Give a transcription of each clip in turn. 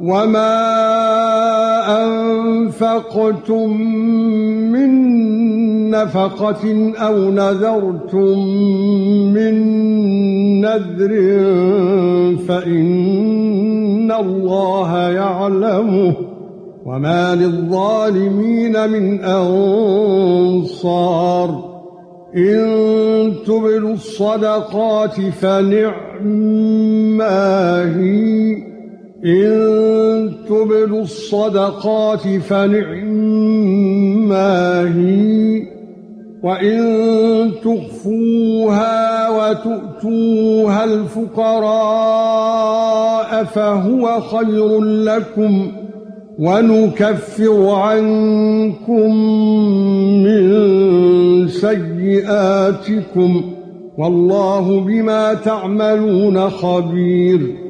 وما انفقتم من نفقه أو نذرتم من نذر فان الله يعلمه وما للظالمين من انصار ان تبدوا الصدقات فنعما هي إن تبدوا الصدقات فنعما هي وإن تخفوها وتؤتوها الفقراء فهو خير لكم ونكفر عنكم من سيئاتكم والله بما تعملون خبير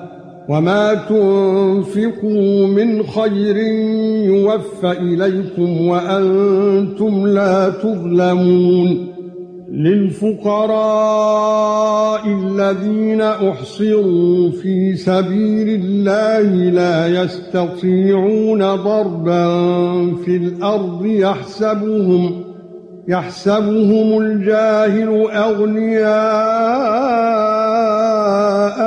وما تنفقوا من خير يوفى اليكم وأنتم لا تظلمون للفقراء الذين احصروا في سبيل الله لا يستطيعون ضربا في الأرض يحسبهم يحسبهم الجاهل اغنياء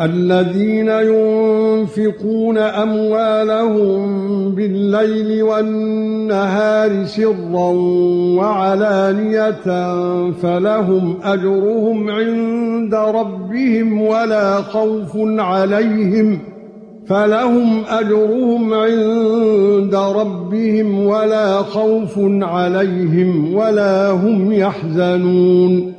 الذين ينفقون أموالهم بالليل والنهار سرا وعلانية فلهم أجرهم عند ربهم ولا خوف عليهم فلهم أجرهم عند ربهم ولا خوف عليهم ولا هم يحزنون